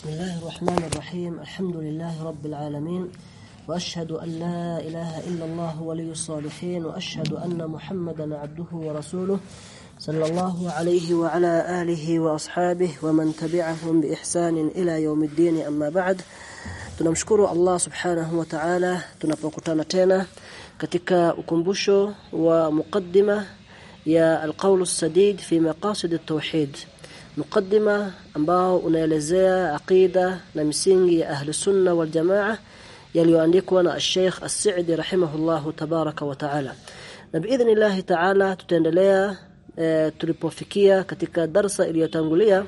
بسم الله الرحمن الرحيم. الحمد لله رب العالمين. وأشهد أن لا إله إلا الله ولي الصالحين وأشهد أن محمدا عبده ورسوله صلى الله عليه وعلى آله وأصحابه ومن تبعهم بإحسان إلى يوم الدين. أما بعد tunamshukuru Allah subhanahu wa ta'ala katika ukumbusho wa mukaddima ya alqawl as-sadid fi maqasid at-tauhid mukaddima ambao unaelezea aqida na misingi ya ahli sunna wal jamaa yaliyoandikwa na Sheikh As-Sa'di rahimahullahu tabaraka wa ta'ala. Na biidhnillah ta'ala tutaendelea e, tulipofikia katika darsa iliyotangulia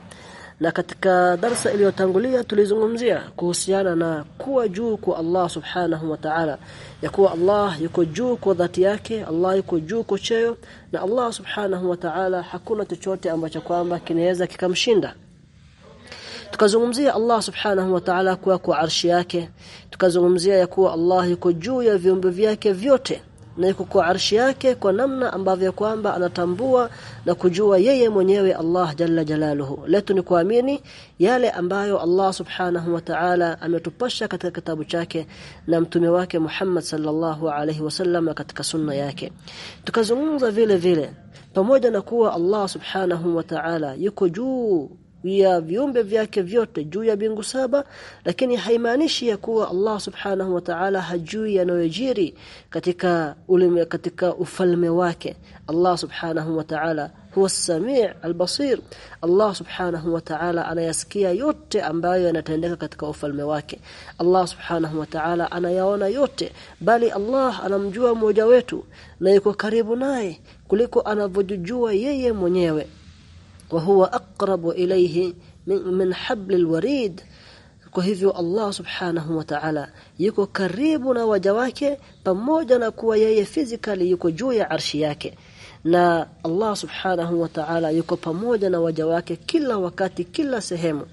na katika darsa iliyotangulia tulizungumzia kuhusiana na kuwa juu kwa Allah subhanahu wa ta'ala ya kuwa Allah yuko juu kwa dhati yake Allah yuko juu kwa cheo na Allah subhanahu wa ta'ala hakuna chochote ambacho kwamba kinaweza kikamshinda. Tukazungumzia Allah subhanahu wa ta'ala kuwa kwa arshi yake tukazungumzia ya kuwa Allah yuko juu ya viumbe vyake vyote na yuko kwa arshi yake kwa namna ambavyo kwamba anatambua na kujua yeye mwenyewe Allah jalla jalaluhu. Letu ni kuamini yale ambayo Allah subhanahu wa ta'ala ametupasha katika kitabu chake na mtume wake Muhammad sallallahu alaihi wasallam katika sunna yake. Tukazungumza vile vile pamoja na kuwa Allah subhanahu wa ta'ala yuko juu ya viumbe vyake vyote juu ya bingu saba lakini haimaanishi ya kuwa Allah subhanahu wa ta'ala hajui yanayojiri katika ulime katika ufalme wake. Allah subhanahu wa ta'ala huwa samii albasir. Allah subhanahu wa ta'ala anayasikia yote ambayo yanatendeka katika ufalme wake. Allah subhanahu wa ta'ala anayaona yote bali Allah anamjua mmoja wetu na yuko karibu naye kuliko anavyojua yeye mwenyewe huwa aqrabu ilayhi min, min habli alwarid kwa hivyo Allah subhanahu wa ta'ala yuko karibu na waja wake pamoja na kuwa yeye physically yuko juu ya arshi yake na Allah subhanahu wa ta'ala yuko pamoja na waja wake kila wakati kila sehemu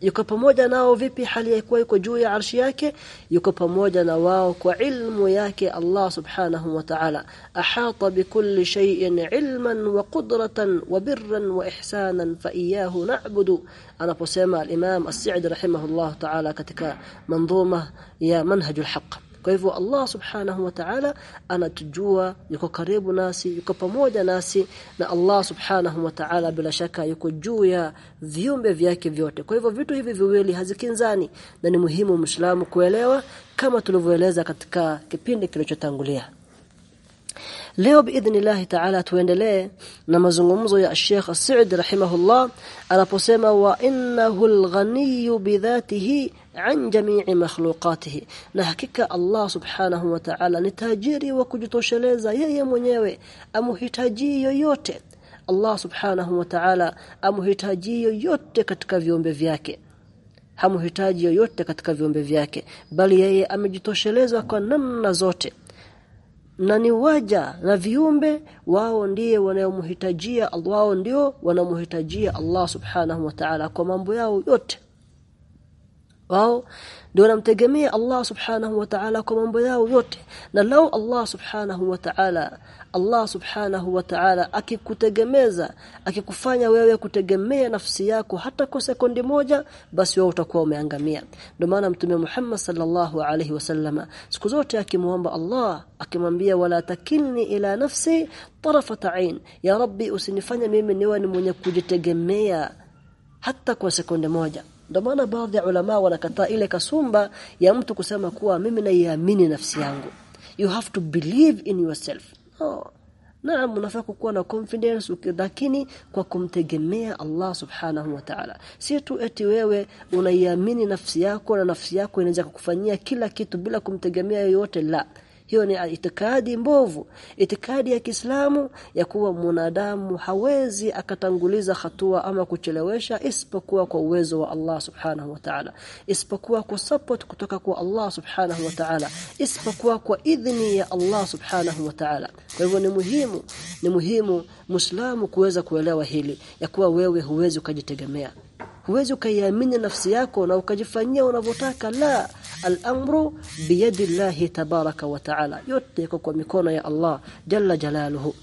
yuko pamoja nao vipi hali ya kuwa yuko juu ya arshi yake yuko pamoja na wao kwa ilmu yake Allah subhanahu wa ta'ala ahata bikulli shay'in ilman wa qudratan wa birran wa ihsanan fa iyyahu na'budu anaposema al-Imam As-Sa'di rahimahullah ta'ala katika manzuma ya manhajul haqq kwa hivyo Allah subhanahu wa ta'ala anatujua yuko karibu nasi yuko pamoja nasi na Allah subhanahu wa ta'ala bila shaka yuko juu ya viumbe vyake vyote. Kwa hivyo vitu hivi viwili hazikinzani na ni muhimu Muislamu kuelewa kama tulivyoeleza katika kipindi kilichotangulia. Leo biidhnillah ta'ala tuendelee na mazungumzo ya Sheikh As-Sa'd rahimahullah anaposema wa innahu al-ghaniyyu bidhatihi an jami'i makhluqatihi na hakika Allah subhanahu wa ta'ala ni tajiri wa kujitosheleza yeye mwenyewe amuhitaji yoyote. Allah subhanahu wa ta'ala amuhitaji yoyote katika viumbe vyake. Hamuhitaji yoyote katika viumbe vyake bali yeye amejitosheleza kwa namna zote. Na ni waja na viumbe wao ndiye wanayomhitajia Allah wao ndio wanamhitajia Allah subhanahu wa ta'ala kwa mambo yao yote wao ndio wanamtegemea Allah subhanahu wa ta'ala kwa mambo yao yote. Na lau Allah subhanahu wa ta'ala Allah subhanahu wa ta'ala akikutegemeza akikufanya wewe kutegemea nafsi yako hata kwa sekondi moja basi wewe utakuwa umeangamia. Ndio maana mtume Muhammad sallallahu alaihi wasallama siku zote akimuomba Allah akimwambia wala takilni ila nafsi tarafat ain ya rabbi usinifanye mimi niwe ni mwenye kujitegemea hata kwa sekunde moja ndio maana baadhi ya ulama wanakataa ile kasumba ya mtu kusema kuwa mimi naiamini nafsi yangu you have to believe in yourself No. Naam unafaa kukuwa na confidence lakini kwa kumtegemea Allah Subhanahu wa Ta'ala. Si tu eti wewe unaiamini nafsi yako na nafsi yako inaweza kukufanyia kila kitu bila kumtegemea yoyote la hiyo ni itikadi mbovu itikadi ya Kiislamu ya kuwa mwanadamu hawezi akatanguliza hatua ama kuchelewesha isipokuwa kwa uwezo wa Allah subhanahu wa ta'ala isipokuwa kwa support kutoka kwa Allah subhanahu wa ta'ala isipokuwa kwa idhini ya Allah subhanahu wa ta'ala. Kwa hivyo ni muhimu ni muhimu muislamu kuweza kuelewa hili ya kuwa wewe huwezi ukajitegemea. Huwezi ukaiamini nafsi yako na ukajifanyia unavyotaka la al-amru biyadi llahi tabaraka wa taala yote yako kwa mikono ya Allah jalla jalaluhu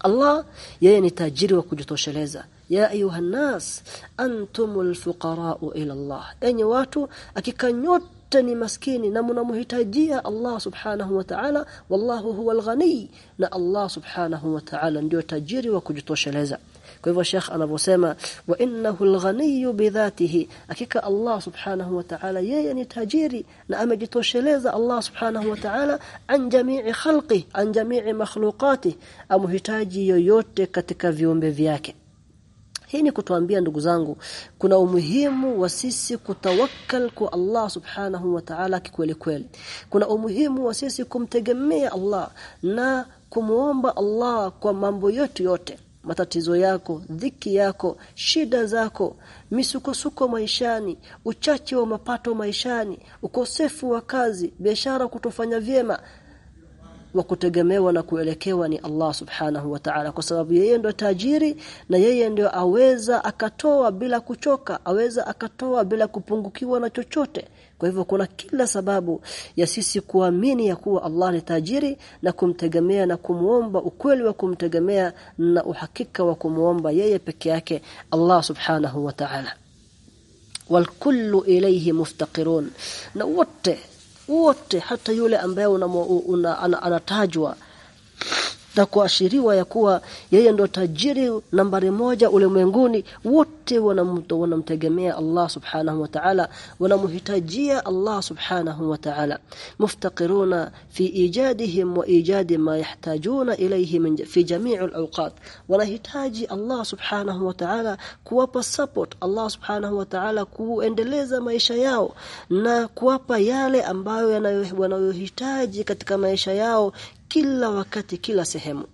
Allah yeye ni tajiri wa kujitosheleza ya ayuha nas antumul fuqara'u ila Allah enyi watu hakika nyote ni maskini na mnamhitajia Allah subhanahu wa ta'ala wallahu huwal ghani na Allah subhanahu wa ta'ala ndio tajiri wa kujitosheleza kwa hivyo Sheikh anavyosema wa innahu al-ghaniy bidhatihi hakika Allah subhanahu wa ta'ala yeye ni tajiri na amejitosheleza Allah subhanahu wa ta'ala an jami'i khalqi an jami'i makhluqati amhitaji yoyote katika viumbe vyake. Hii ni kutuambia ndugu zangu kuna umuhimu wa sisi kutawakkal kwa Allah subhanahu wa ta'ala kweli kweli. Kuna umuhimu wa sisi kumtegemea Allah na kumuomba Allah kwa mambo yote yote matatizo yako dhiki yako shida zako misukosuko maishani uchache wa mapato maishani ukosefu wa kazi biashara kutofanya vyema wa kutegemewa na kuelekewa ni Allah subhanahu wa ta'ala. Kwa sababu yeye ndio tajiri na yeye ndio aweza akatoa bila kuchoka aweza akatoa bila kupungukiwa na chochote. Kwa hivyo kuna kila sababu ya sisi kuamini ya kuwa Allah ni tajiri na kumtegemea na kumuomba ukweli wa kumtegemea na uhakika wa kumuomba yeye peke yake Allah subhanahu wa ta'ala. Walkullu ilayhi muftaqirun. Na wote wote hata yule ambaye una, una, una, anatajwa na kuashiriwa ya kuwa yeye ndo tajiri nambari moja ulimwenguni. Wote wanamtegemea Allah subhanahu wa ta'ala wanamhitajia Allah subhanahu wa ta'ala. Muftaqiruna fi ijadihim wa ijadi ma yahtajuna ilayhi min fi jami' al-awqat wanahitaji Allah subhanahu wa ta'ala kuwapa support Allah subhanahu wa ta'ala kuendeleza maisha yao na kuwapa yale ambayo wanayohitaji katika maisha yao kila wakati kila sehemu.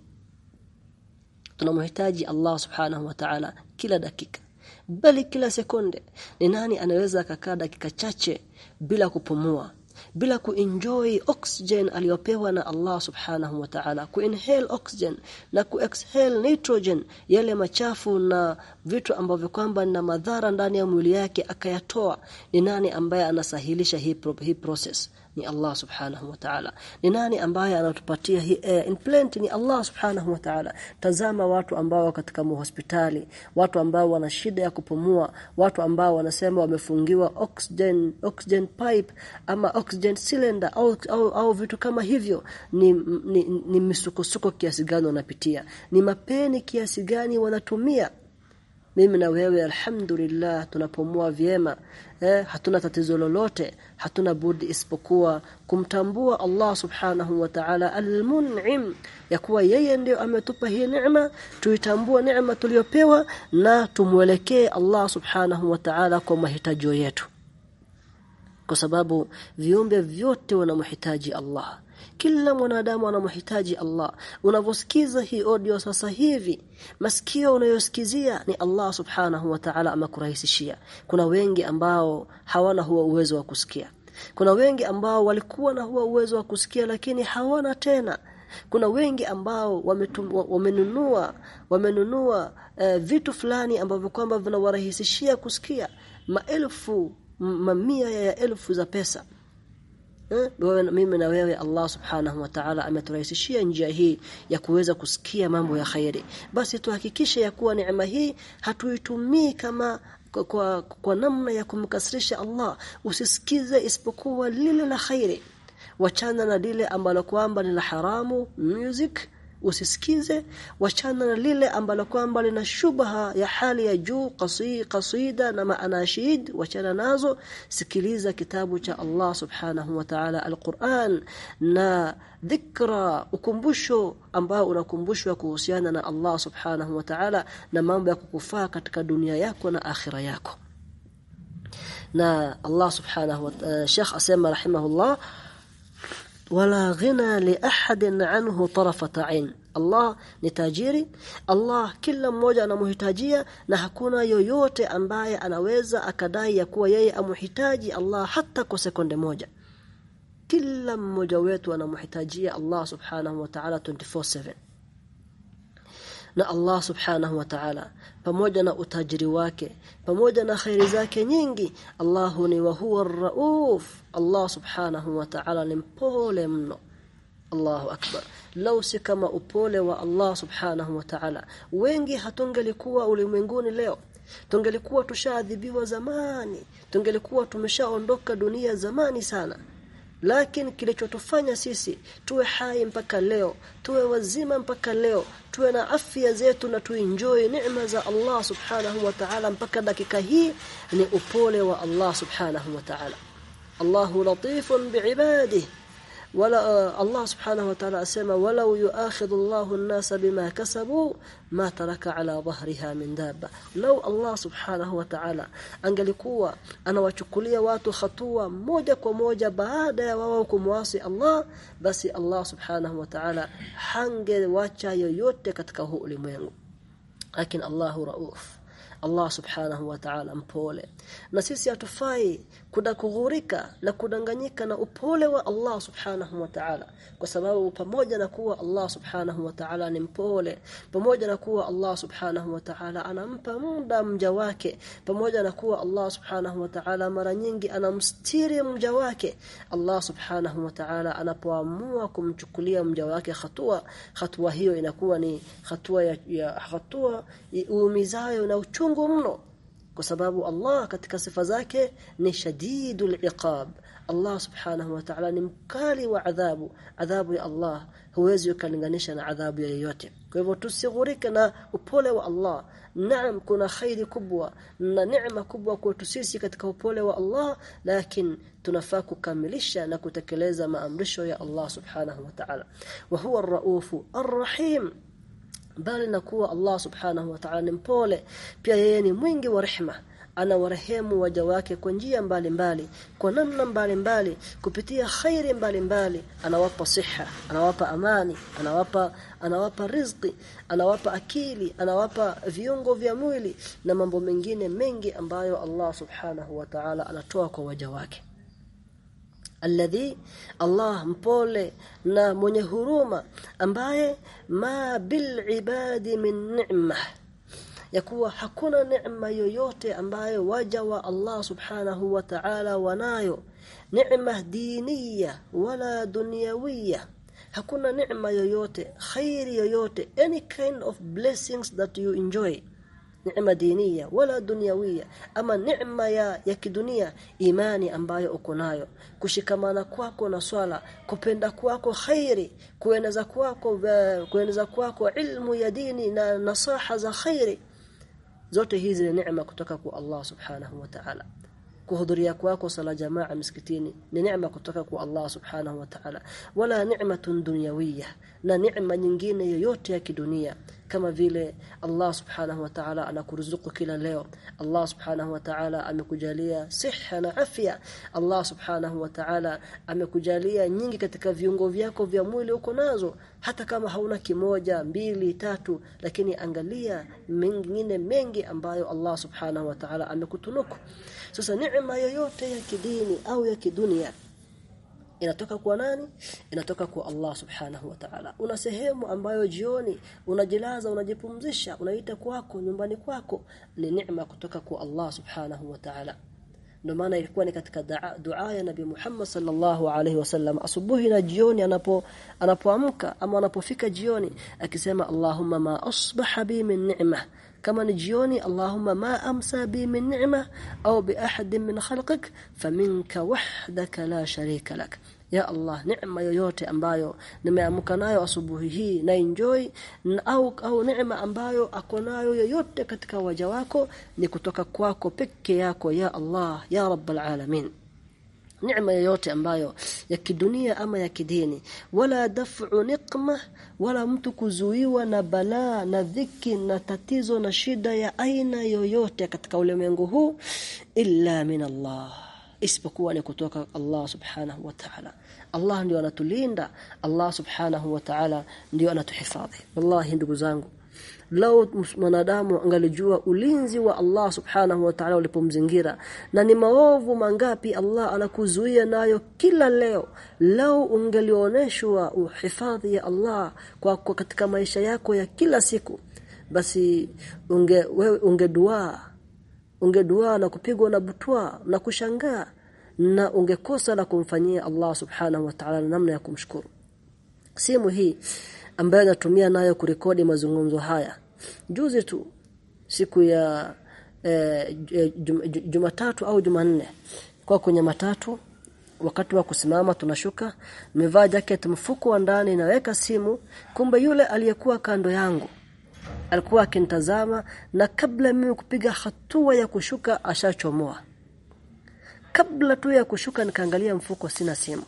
Tunamhitaji Allah subhanahu wa ta'ala kila dakika. Bali kila sekunde. Ni nani anaweza akakaa dakika chache bila kupumua bila kuenjoy oxygen aliyopewa na Allah subhanahu wa ta'ala kuinhale oxygen na kuexhale nitrogen yale machafu na vitu ambavyo kwamba na madhara ndani ya mwili yake akayatoa. Ni nani ambaye anasahilisha hii, hii process ni Allah subhanahu wa ta'ala. Ni nani ambaye anatupatia hii air implant? Ni Allah subhanahu wa ta'ala. Tazama watu ambao katika hospitali watu ambao wana shida ya kupumua watu ambao wanasema wamefungiwa oxygen oxygen pipe ama oxygen cylinder au, au, au vitu kama hivyo. Ni, ni, ni misukosuko kiasi gani wanapitia? Ni mapeni kiasi gani wanatumia mimi na wewe alhamdulillah tunapomua vyema eh, hatuna tatizo lolote hatuna budi isipokuwa kumtambua Allah subhanahu wa ta'ala almun'im ya kuwa yeye ndio ametupa hii neema tuitambue neema tuliyopewa na tumwelekee Allah subhanahu wa ta'ala kwa mahitaji yetu. Kwa sababu viumbe vyote wanamhitaji Allah kila mwanadamu anamhitaji Allah. Unavosikiza hii audio sasa hivi masikio unayosikizia ni Allah subhanahu wa ta'ala amekurahisishia. Kuna wengi ambao hawana huo uwezo wa kusikia. Kuna wengi ambao walikuwa na huo uwezo wa kusikia lakini hawana tena. Kuna wengi ambao wamenunua wamenunua uh, vitu fulani ambavyo kwamba vinawarahisishia kusikia. Maelfu mamia ya elfu za pesa eh, mimi na wewe Allah subhanahu wa ta'ala ameturahisishia njia hii ya kuweza kusikia mambo ya khairi. Basi tuhakikishe ya kuwa neema hii hatuitumii kama kwa, kwa, kwa namna ya kumkasirisha Allah. Usisikize isipokuwa lile la khairi. Wachana na lile ambalo kwamba ni la haramu music usisikize wachana na lile ambalo kwamba lina shubha ya hali ya juu qasi qasida na maanashid wachana nazo sikiliza kitabu cha Allah subhanahu wa ta'ala alquran na dhikra ukumbusho ambao unakumbushwa kuhusiana na Allah subhanahu wa ta'ala na mambo ya kukufaa katika dunia yako na akhira yako. Na Allah subhanahu wa ta'ala Sheikh asema rahimahullah wala ghina li ahadin anhu tarafata ain Allah ni tajiri. Allah kila mmoja anamhitajia na hakuna yoyote ambaye anaweza akadai ya kuwa yeye amhitaji Allah hata kwa sekunde moja. Kila mmoja wetu anamhitajia Allah subhanahu wa ta'ala 24/7 na Allah subhanahu wa ta'ala. Pamoja na utajiri wake pamoja na khairi zake nyingi Allahu ni wa huwa rauf Allah subhanahu wa ta'ala ni mpole mno. Allahu akbar. Lau si kama upole wa Allah subhanahu wa ta'ala. Wengi hatungelikuwa ulimwenguni leo. Tungelikuwa tushaadhibiwa zamani. Tungelikuwa tumeshaondoka dunia zamani sana lakini kilichotufanya sisi tuwe hai mpaka leo tuwe wazima mpaka leo tuwe na afya zetu na tuenjoy neema za Allah subhanahu wa ta'ala mpaka dakika hii ni upole wa Allah subhanahu wa ta'ala. Allahu latifun biibadihi ولا آه، الله سبحانه وتعالى اسما ولو يؤاخذ الله الناس بما كسبوا ما ترك على ظهرها من دابة. لو الله سبحانه وتعالى انجلكوا أنا وأشكلية واتو خطوة موجة كموجة بعدا واوكم واسي الله. بس الله سبحانه وتعالى حنجه واچا يوتك katika هو لكن الله رؤوف. Allah subhanahu wa ta'ala mpole. Na sisi hatufai kudakughurika na kudanganyika na upole wa Allah subhanahu wa ta'ala. Kwa sababu pamoja na kuwa Allah subhanahu wa ta'ala ni mpole pamoja na kuwa Allah subhanahu wa ta'ala anampa muda mja wake pamoja na kuwa Allah subhanahu wa ta'ala mara nyingi anamstiri mja wake Allah subhanahu wa ta'ala anapoamua kumchukulia mja wake hatua hatua hiyo inakuwa ni hatua ya, ya hatua uumizayo na uchungu mno. Kwa sababu Allah katika sifa zake ni shadidul iqab. Allah subhanahu wa ta'ala ni mkali wa adhabu. Adhabu ya Allah huwezi ukalinganisha na adhabu ya yoyote kwa hivyo tusighurike na upole wa Allah. Naam kuna khairi kubwa na neema kubwa kwetu sisi katika upole wa Allah lakini tunafaa kukamilisha na kutekeleza maamrisho ya Allah subhanahu wa ta'ala. Wa huwa ar-raufu ar-rahim bali na kuwa Allah subhanahu wa ta'ala ni mpole pia yeye ni mwingi wa rehema ana warehemu waja wake kwa njia mbalimbali kwa namna mbalimbali kupitia khairi mbalimbali. Anawapa siha anawapa amani anawapa anawapa riziki anawapa akili anawapa viungo vya mwili na mambo mengine mengi ambayo Allah subhanahu wa ta'ala anatoa kwa waja wake alladhi Allah mpole na mwenye huruma ambaye ma bil ibadi min ni'ma ya kuwa hakuna neema yoyote ambayo waja wa Allah subhanahu wa ta'ala wanayo. Neema diniya wala dunyawiya hakuna neema yoyote khairi yoyote any kind of blessings that you enjoy neema diniya wala dunyawiya ama neema ya, ya kidunia imani ambayo uko nayo. Kushikamana kwako na swala kupenda kwako khairi kueneza kwako kueneza kwako ilmu ya dini na nasaha za khairi. Zote hizi ni neema kutoka kwa Allah subhanahu wa ta'ala kuhudhuria kwako sala jamaa miskitini ni neema kutoka kwa Allah subhanahu wa ta'ala. Wala neema dunyawiya na neema nyingine yoyote ya kidunia kama vile Allah subhanahu wa ta'ala anakuruzuku kila leo. Allah subhanahu wa ta'ala amekujalia siha na afya. Allah subhanahu wa ta'ala amekujalia nyingi katika viungo vyako vya mwili uko nazo hata kama hauna kimoja mbili tatu lakini angalia mengine mengi ambayo Allah subhanahu wa ta'ala amekutunuku. Sasa neema yoyote ya kidini au ya kidunia inatoka kwa nani? Inatoka kwa Allah subhanahu wa ta'ala. Una sehemu ambayo jioni unajilaza unajipumzisha unaita kwako nyumbani kwako ni neema kutoka kwa Allah subhanahu wa ta'ala ndio maana ilikuwa ni katika dua ya Nabii Muhammad sallallahu alaihi wasallam asubuhi na jioni anapo anapoamka ama anapofika jioni akisema Allahumma ma asbaha bi min ni'mah kama ni jioni Allahumma ma amsa bi min ni'ma au bi ahadin min khalqik faminka wahdaka la sharika lak ya Allah neema yoyote ambayo nimeamka nayo asubuhi hii na enjoy na au au neema ambayo ako nayo yoyote katika waja wako ni kutoka kwako peke yako ya Allah ya rabbal alamin. Neema yoyote ambayo ya kidunia ama ya kidini. Wala daf'u niqma wala mtu kuzuiwa na balaa na dhiki na tatizo na shida ya aina yoyote katika ulimwengu huu illa min Allah isipokuwa ni kutoka Allah subhanahu wa ta'ala. Allah ndio anatulinda Allah subhanahu wa ta'ala ndio anatuhifadhi. Wallahi ndugu zangu lao mwanadamu angalijua ulinzi wa Allah subhanahu wa ta'ala ulipomzingira na ni maovu mangapi Allah anakuzuia nayo kila leo lao ungelioneshwa uhifadhi ya Allah kwa, kwa katika maisha yako ya kila siku basi unge wewe ungedua ungedua na kupigwa na butwa na kushangaa na ungekosa la kumfanyia Allah subhanahu wa ta'ala namna ya kumshukuru. Simu hii ambayo natumia nayo kurekodi mazungumzo haya. Juzi tu siku ya eh, Jumatatu au Jumanne kwa kwenye matatu wakati wa kusimama tunashuka nimevaa jacket mfuko wa ndani naweka simu kumbe yule aliyekuwa kando yangu alikuwa akintazama na kabla mimi kupiga hatua ya kushuka ashachomoa. Kabla tu ya kushuka nikaangalia mfuko sina simu.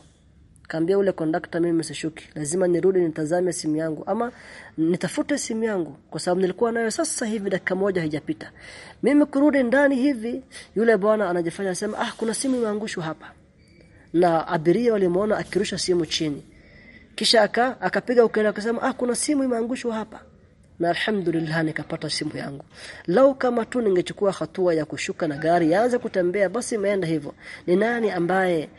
Kaambia ule kondakta mimi msishuki lazima nirudi nitazame simu yangu ama nitafute simu yangu kwa sababu nilikuwa nayo sasa hivi dakika moja haijapita. Mimi kurudi ndani hivi yule bwana anajifanya sema ah kuna simu imeangushwa hapa. Na abiria walimuona akirusha simu chini. Kisha aka akapiga ukelele akasema ah kuna simu imeangushwa hapa na alhamdulillah nikapata simu yangu. Lau kama tu ningechukua hatua ya kushuka na gari yaanze kutembea basi imeenda hivyo. Ni nani ambaye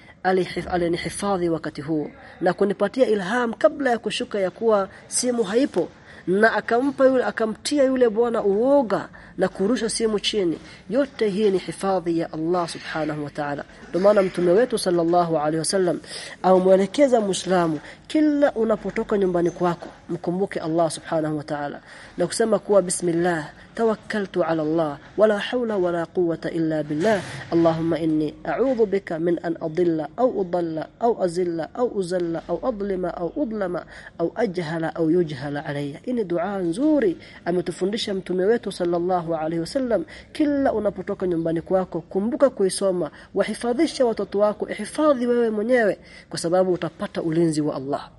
alinihifadhi wakati huo? Na kunipatia ilham kabla ya kushuka ya kuwa simu haipo na akampa yule akamtia yule bwana uoga na kurusha simu chini. Yote hii ni hifadhi ya Allah subhanahu wa ta'ala. Ndio maana mtume wetu sallallahu alaihi wasallam au mwelekeza muislamu kila unapotoka nyumbani kwako mkumbuke Allah subhanahu wa ta'ala. Na kusema kuwa bismillah tawakkaltu ala Allah wala hawla wala quwwata illa billah Allahumma inni a'udhu bika min an adilla au udalla au azilla au uzalla au adlima au udlama au ajhala au yujhala alayya ini dua nzuri ametufundisha mtume wetu sallallahu alayhi wasallam. Kila unapotoka nyumbani kwako kumbuka kuisoma wahifadhisha watoto wako ihifadhi wewe mwenyewe kwa sababu utapata ulinzi wa Allah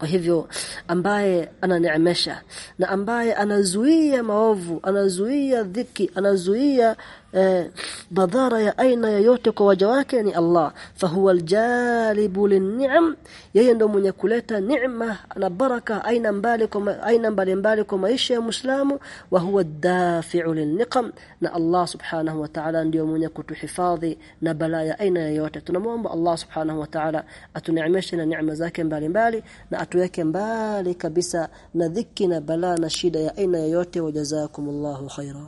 kwa hivyo ambaye ananeemesha na ambaye anazuia maovu anazuia dhiki anazuia eh, ya aina yoyote kwa waja wake ni Allah fahuwa aljalibu lin'am yeye ndo mwenye kuleta neema na baraka aina mbali kwa aina mbalimbali kwa maisha ya Muislamu wa huwa dafi'u linniqam, na Allah subhanahu wa ta'ala ndio mwenye kutuhifadhi na balaa aina yoyote. Tunamwomba Allah subhanahu wa ta'ala atuneemeshe na neema zake mbalimbali na atuweke mbali kabisa na dhiki na balaa na shida ya aina yoyote. Wajazakumullahu khaira